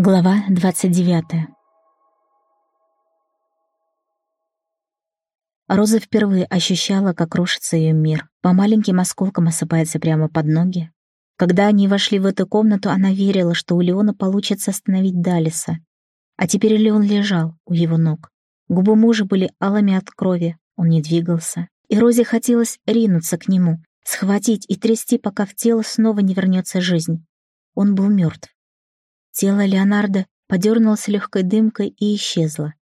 Глава 29 Роза впервые ощущала, как рушится ее мир. По маленьким осколкам осыпается прямо под ноги. Когда они вошли в эту комнату, она верила, что у Леона получится остановить Далиса. А теперь Леон лежал у его ног. Губы мужа были алыми от крови, он не двигался. И Розе хотелось ринуться к нему, схватить и трясти, пока в тело снова не вернется жизнь. Он был мертв. Тело Леонардо подернулось легкой дымкой и исчезло.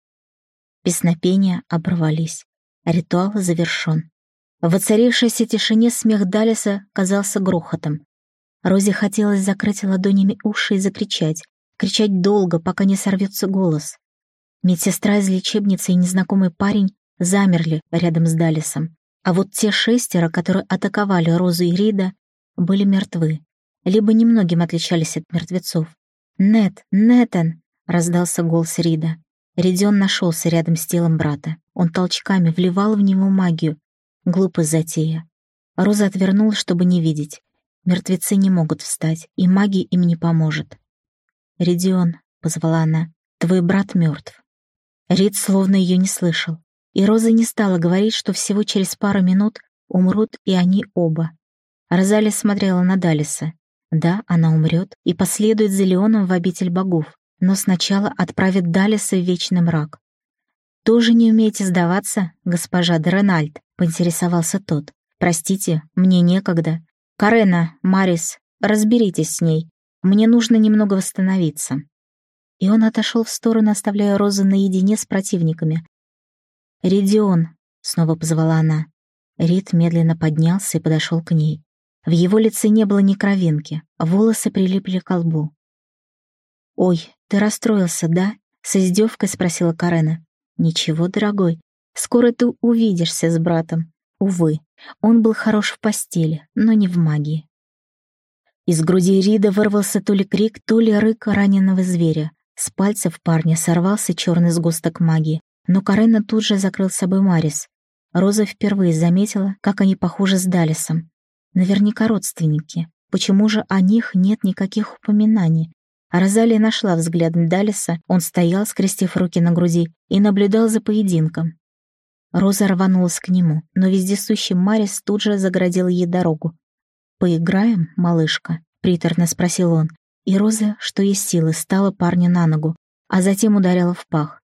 Песнопения оборвались. Ритуал завершен. В воцарившейся тишине смех Далиса казался грохотом. Розе хотелось закрыть ладонями уши и закричать, кричать долго, пока не сорвется голос. Медсестра из лечебницы и незнакомый парень замерли рядом с Далисом. А вот те шестеро, которые атаковали Розу и Рида, были мертвы, либо немногим отличались от мертвецов. «Нет, Нетан!» — раздался голос Рида. Ридион нашелся рядом с телом брата. Он толчками вливал в него магию. Глупая затея. Роза отвернулась, чтобы не видеть. Мертвецы не могут встать, и магия им не поможет. «Ридион», — позвала она, — «твой брат мертв». Рид словно ее не слышал. И Роза не стала говорить, что всего через пару минут умрут и они оба. Розали смотрела на Далиса. Да, она умрет и последует за Леоном в обитель богов, но сначала отправит Далиса в вечный мрак. «Тоже не умеете сдаваться, госпожа Деренальд?» — поинтересовался тот. «Простите, мне некогда. Карена, Марис, разберитесь с ней. Мне нужно немного восстановиться». И он отошел в сторону, оставляя Розу наедине с противниками. «Ридион», — снова позвала она. Рид медленно поднялся и подошел к ней. В его лице не было ни кровинки, волосы прилипли к лбу. «Ой, ты расстроился, да?» — с издевкой спросила Карена. «Ничего, дорогой, скоро ты увидишься с братом. Увы, он был хорош в постели, но не в магии». Из груди Рида вырвался то ли крик, то ли рык раненого зверя. С пальцев парня сорвался черный сгусток магии, но Карена тут же закрыл с собой Марис. Роза впервые заметила, как они похожи с Далисом. Наверняка родственники. Почему же о них нет никаких упоминаний? Розалия нашла взглядом Далиса, он стоял, скрестив руки на груди, и наблюдал за поединком. Роза рванулась к нему, но вездесущий Марис тут же загородил ей дорогу. «Поиграем, малышка?» — приторно спросил он. И Роза, что есть силы, стала парню на ногу, а затем ударила в пах.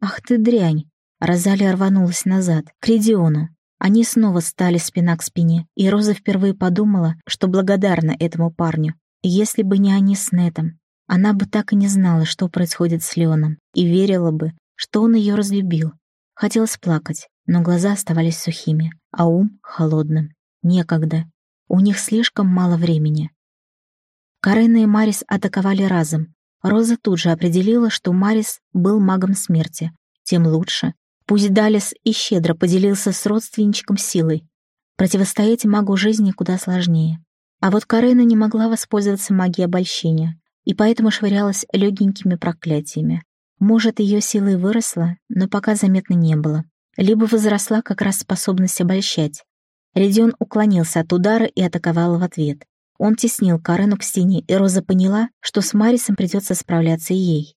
«Ах ты дрянь!» Розалия рванулась назад, к Ридиону, они снова стали спина к спине, и Роза впервые подумала, что благодарна этому парню. Если бы не они с Нетом, она бы так и не знала, что происходит с Леоном, и верила бы, что он ее разлюбил. Хотелось плакать, но глаза оставались сухими, а ум — холодным. Некогда. У них слишком мало времени. Карена и Марис атаковали разом. Роза тут же определила, что Марис был магом смерти. Тем лучше, Пусть Далис и щедро поделился с родственничком силой. Противостоять магу жизни куда сложнее. А вот Карена не могла воспользоваться магией обольщения, и поэтому швырялась легенькими проклятиями. Может, ее сила и выросла, но пока заметно не было. Либо возросла как раз способность обольщать. Редион уклонился от удара и атаковал в ответ. Он теснил Карену к стене, и Роза поняла, что с Марисом придется справляться и ей.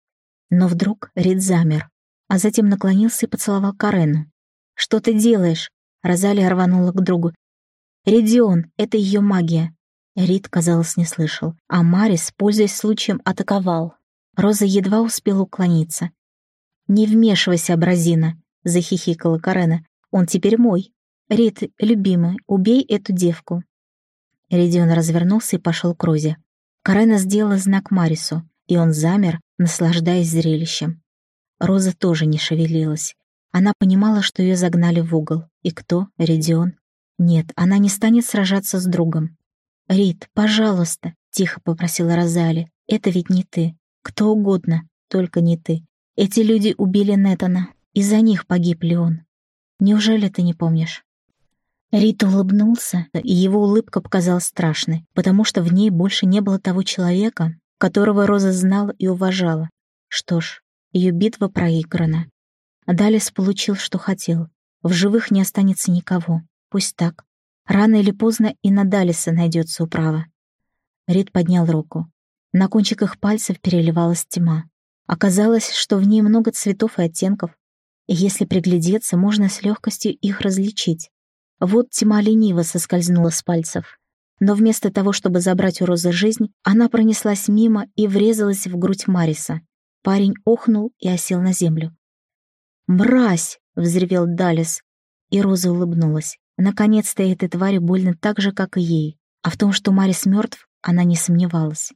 Но вдруг Рид замер, а затем наклонился и поцеловал Карену. «Что ты делаешь?» Розалия рванула к другу. «Редион, это ее магия!» Рид, казалось, не слышал, а Марис, пользуясь случаем, атаковал. Роза едва успела уклониться. «Не вмешивайся, Абразина!» — захихикала Карена. «Он теперь мой. Рид, любимый, убей эту девку!» Редион развернулся и пошел к Розе. Карена сделала знак Марису, и он замер, наслаждаясь зрелищем. Роза тоже не шевелилась. Она понимала, что ее загнали в угол. И кто? Редион? Нет, она не станет сражаться с другом. «Рид, пожалуйста», — тихо попросила Розали. «Это ведь не ты. Кто угодно, только не ты. Эти люди убили Нетана. Из-за них погиб Леон. Неужели ты не помнишь?» Рид улыбнулся, и его улыбка показалась страшной, потому что в ней больше не было того человека, которого Роза знала и уважала. Что ж, ее битва проиграна. Далис получил, что хотел. В живых не останется никого. Пусть так. Рано или поздно и на Далиса найдется управа. Рид поднял руку. На кончиках пальцев переливалась тьма. Оказалось, что в ней много цветов и оттенков, и если приглядеться, можно с легкостью их различить. Вот тьма лениво соскользнула с пальцев. Но вместо того, чтобы забрать у Розы жизнь, она пронеслась мимо и врезалась в грудь Мариса. Парень охнул и осел на землю. «Мразь!» — взревел Далис. И Роза улыбнулась. Наконец-то этой твари больно так же, как и ей. А в том, что Марис мертв, она не сомневалась.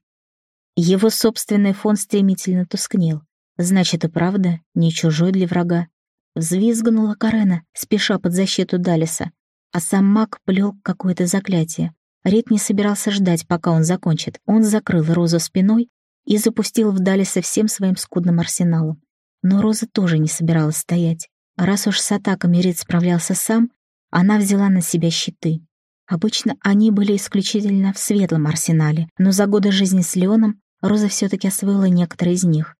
Его собственный фон стремительно тускнел. Значит, и правда, не чужой для врага. Взвизгнула Карена, спеша под защиту Далиса. А сам маг плел какое-то заклятие. Рид не собирался ждать, пока он закончит. Он закрыл Розу спиной и запустил в Далиса всем своим скудным арсеналом. Но Роза тоже не собиралась стоять. Раз уж с атаками Рид справлялся сам, она взяла на себя щиты. Обычно они были исключительно в светлом арсенале, но за годы жизни с Леоном Роза все-таки освоила некоторые из них.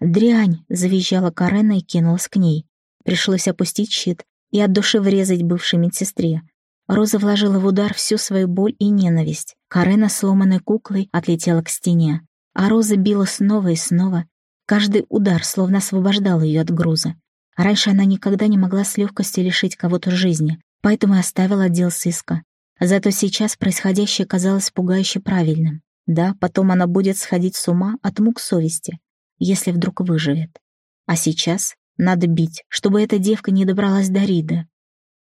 «Дрянь!» — завизжала Карена и кинулась к ней. Пришлось опустить щит и от души врезать бывшей медсестре. Роза вложила в удар всю свою боль и ненависть. Карена, сломанной куклой, отлетела к стене. А Роза била снова и снова. Каждый удар словно освобождал ее от груза. Раньше она никогда не могла с легкостью лишить кого-то жизни, поэтому и оставила отдел сыска. Зато сейчас происходящее казалось пугающе правильным. Да, потом она будет сходить с ума от мук совести, если вдруг выживет. А сейчас надо бить, чтобы эта девка не добралась до Рида.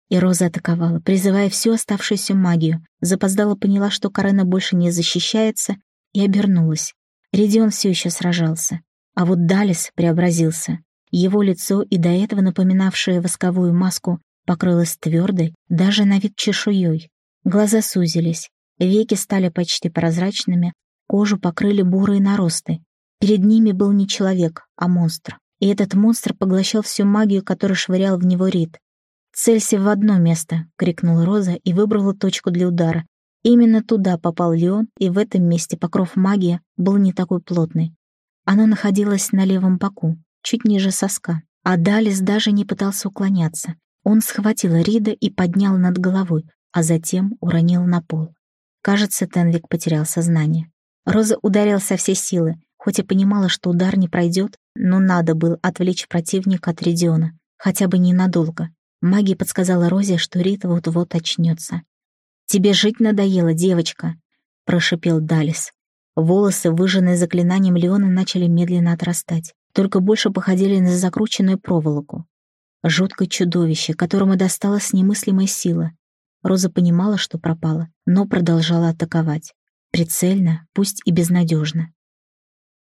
И Роза атаковала, призывая всю оставшуюся магию. Запоздала поняла, что Карена больше не защищается, и обернулась. Ридион все еще сражался. А вот Далис преобразился. Его лицо, и до этого напоминавшее восковую маску, покрылось твердой, даже на вид чешуей. Глаза сузились, веки стали почти прозрачными, кожу покрыли бурые наросты. Перед ними был не человек, а монстр. И этот монстр поглощал всю магию, которую швырял в него Рид. «Целься в одно место!» — крикнула Роза и выбрала точку для удара. Именно туда попал Леон, и в этом месте покров магии был не такой плотный. Оно находилось на левом боку, чуть ниже соска. А Далис даже не пытался уклоняться. Он схватил Рида и поднял над головой, а затем уронил на пол. Кажется, Тенвик потерял сознание. Роза ударила со всей силы, хоть и понимала, что удар не пройдет, но надо было отвлечь противника от Ридиона, хотя бы ненадолго. Магия подсказала Розе, что Рид вот-вот очнется. «Тебе жить надоело, девочка», — прошипел Далис. Волосы, выжженные заклинанием Леона, начали медленно отрастать только больше походили на закрученную проволоку. Жуткое чудовище, которому досталась немыслимая сила. Роза понимала, что пропала, но продолжала атаковать. Прицельно, пусть и безнадежно.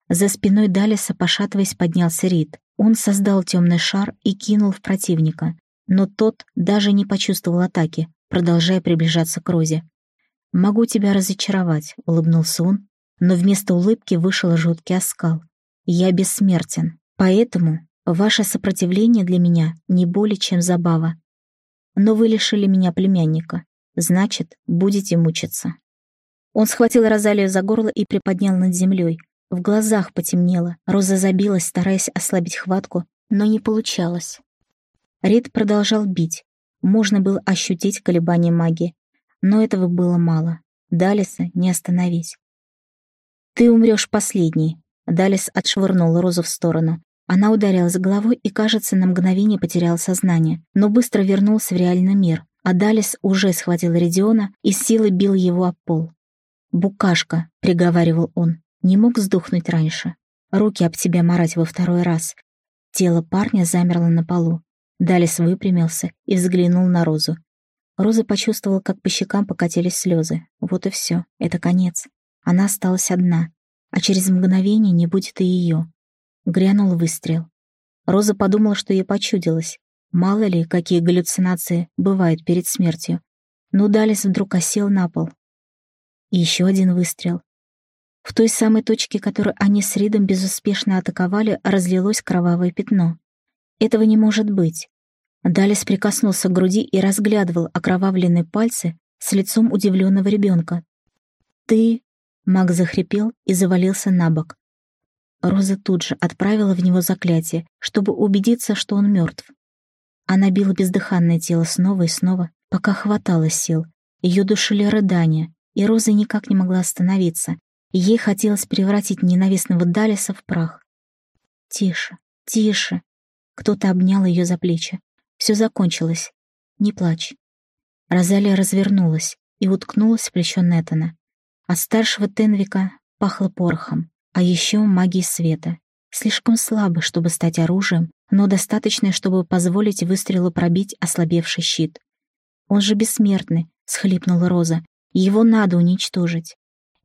За спиной Далиса, пошатываясь, поднялся Рид. Он создал темный шар и кинул в противника, но тот даже не почувствовал атаки, продолжая приближаться к Розе. «Могу тебя разочаровать», — улыбнулся он, но вместо улыбки вышел жуткий оскал. Я бессмертен, поэтому ваше сопротивление для меня не более чем забава. Но вы лишили меня племянника, значит, будете мучиться». Он схватил Розалию за горло и приподнял над землей. В глазах потемнело, Роза забилась, стараясь ослабить хватку, но не получалось. Рид продолжал бить. Можно было ощутить колебания магии, но этого было мало. Далиса не остановить. «Ты умрешь последний», Далис отшвырнул Розу в сторону. Она ударилась головой и, кажется, на мгновение потеряла сознание, но быстро вернулся в реальный мир, а Далис уже схватил Редиона и силой бил его об пол. «Букашка», — приговаривал он, — «не мог сдохнуть раньше. Руки об тебя марать во второй раз». Тело парня замерло на полу. Далис выпрямился и взглянул на Розу. Роза почувствовала, как по щекам покатились слезы. Вот и все, это конец. Она осталась одна, а через мгновение не будет и ее. Грянул выстрел. Роза подумала, что ей почудилось. Мало ли, какие галлюцинации бывают перед смертью. Но Далис вдруг осел на пол. И еще один выстрел. В той самой точке, которую они с Ридом безуспешно атаковали, разлилось кровавое пятно. Этого не может быть. Далис прикоснулся к груди и разглядывал окровавленные пальцы с лицом удивленного ребенка. «Ты...» Маг захрипел и завалился на бок. Роза тут же отправила в него заклятие, чтобы убедиться, что он мертв. Она била бездыханное тело снова и снова, пока хватало сил. Ее душили рыдания, и Роза никак не могла остановиться. Ей хотелось превратить ненавистного Далиса в прах. «Тише, тише!» Кто-то обнял ее за плечи. Все закончилось. Не плачь. Розалия развернулась и уткнулась в плечо Нетана. От старшего Тенвика пахло порохом, а еще магией света. Слишком слабо, чтобы стать оружием, но достаточное, чтобы позволить выстрелу пробить ослабевший щит. «Он же бессмертный», — схлипнула Роза. «Его надо уничтожить».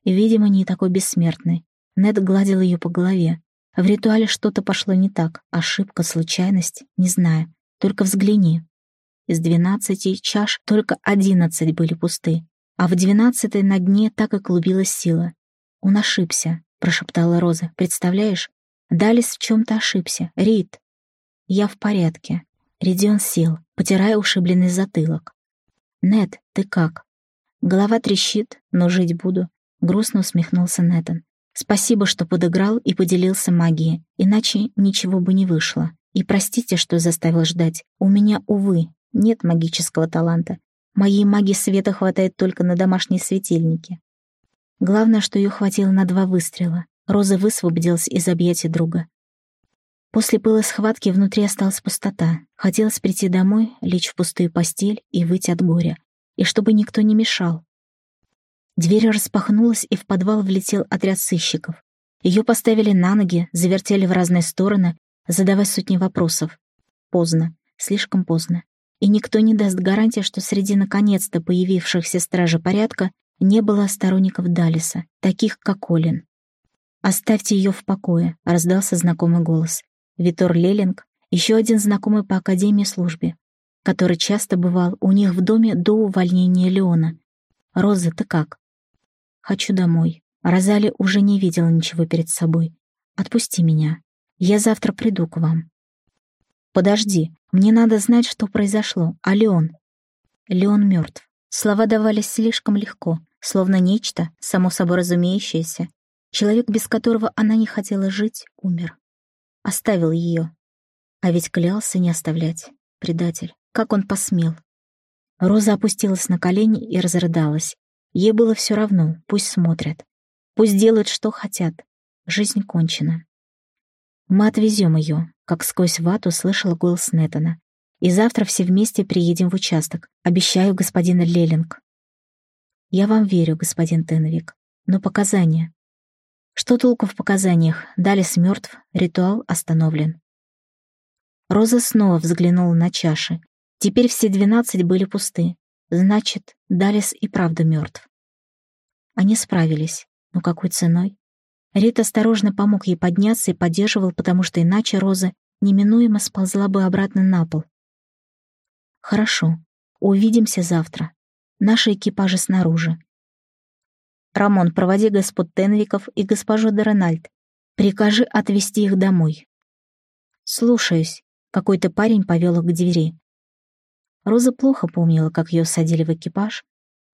Видимо, не такой бессмертный. Нед гладил ее по голове. В ритуале что-то пошло не так. Ошибка, случайность, не знаю. Только взгляни. Из двенадцати чаш только одиннадцать были пусты, а в двенадцатой на дне так и клубилась сила. «Он ошибся», — прошептала Роза. «Представляешь? Далис в чем-то ошибся. Рид». «Я в порядке». Ридион сел, потирая ушибленный затылок. «Нет, ты как?» Голова трещит, но жить буду. Грустно усмехнулся Нэтан. «Спасибо, что подыграл и поделился магией, иначе ничего бы не вышло. И простите, что заставил ждать. У меня, увы, нет магического таланта. Моей магии света хватает только на домашние светильники. Главное, что ее хватило на два выстрела. Роза высвободилась из объятий друга. После пыла схватки внутри осталась пустота. Хотелось прийти домой, лечь в пустую постель и выйти от горя. И чтобы никто не мешал, Дверь распахнулась, и в подвал влетел отряд сыщиков. Ее поставили на ноги, завертели в разные стороны, задавая сотни вопросов. Поздно, слишком поздно. И никто не даст гарантии, что среди наконец-то появившихся стражи порядка не было сторонников Далиса, таких как Колин. «Оставьте ее в покое», — раздался знакомый голос. Витор Лелинг, еще один знакомый по Академии службе, который часто бывал у них в доме до увольнения Леона. «Роза, ты как?» Хочу домой. Розали уже не видела ничего перед собой. Отпусти меня. Я завтра приду к вам. Подожди, мне надо знать, что произошло. А Леон? Леон мертв. Слова давались слишком легко, словно нечто, само собой разумеющееся. Человек, без которого она не хотела жить, умер. Оставил ее. А ведь клялся не оставлять. Предатель. Как он посмел? Роза опустилась на колени и разрыдалась. Ей было все равно, пусть смотрят. Пусть делают, что хотят. Жизнь кончена. Мы отвезем ее, как сквозь вату слышала голос Нетана. И завтра все вместе приедем в участок. Обещаю, господин Лелинг. Я вам верю, господин Теновик. Но показания... Что толку в показаниях? Далис мертв, ритуал остановлен. Роза снова взглянула на чаши. Теперь все двенадцать были пусты. Значит, Далис и правда мертв. Они справились. Но какой ценой? Рит осторожно помог ей подняться и поддерживал, потому что иначе Роза неминуемо сползла бы обратно на пол. «Хорошо. Увидимся завтра. Наши экипажи снаружи. Рамон, проводи господ Тенвиков и госпожу Дерональд. Прикажи отвезти их домой». «Слушаюсь». Какой-то парень повел их к двери. Роза плохо помнила, как ее садили в экипаж.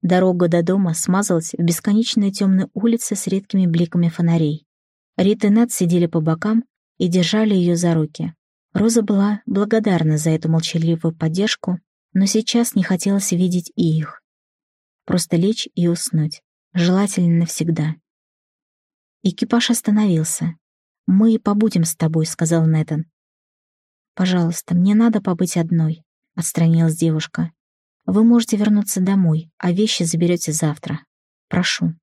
Дорога до дома смазалась в бесконечные темные улицы с редкими бликами фонарей. Рит и Нед сидели по бокам и держали ее за руки. Роза была благодарна за эту молчаливую поддержку, но сейчас не хотелось видеть и их. Просто лечь и уснуть, желательно навсегда. Экипаж остановился. «Мы побудем с тобой», — сказал Нэтан. «Пожалуйста, мне надо побыть одной отстранилась девушка. «Вы можете вернуться домой, а вещи заберете завтра. Прошу».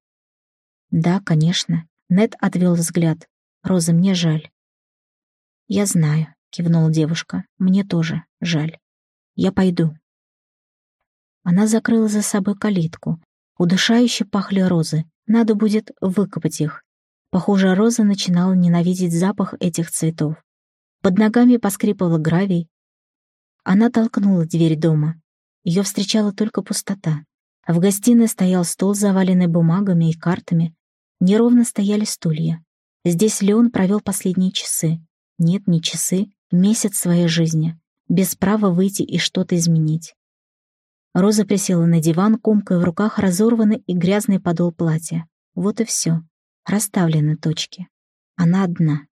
«Да, конечно». Нед отвел взгляд. «Роза, мне жаль». «Я знаю», — кивнула девушка. «Мне тоже жаль. Я пойду». Она закрыла за собой калитку. Удушающе пахли розы. Надо будет выкопать их. Похоже, Роза начинала ненавидеть запах этих цветов. Под ногами поскрипывал гравий, она толкнула дверь дома. Ее встречала только пустота. В гостиной стоял стол, заваленный бумагами и картами. Неровно стояли стулья. Здесь Леон провел последние часы. Нет, не часы, месяц своей жизни. Без права выйти и что-то изменить. Роза присела на диван, комкой в руках разорванный и грязный подол платья. Вот и все. Расставлены точки. Она одна.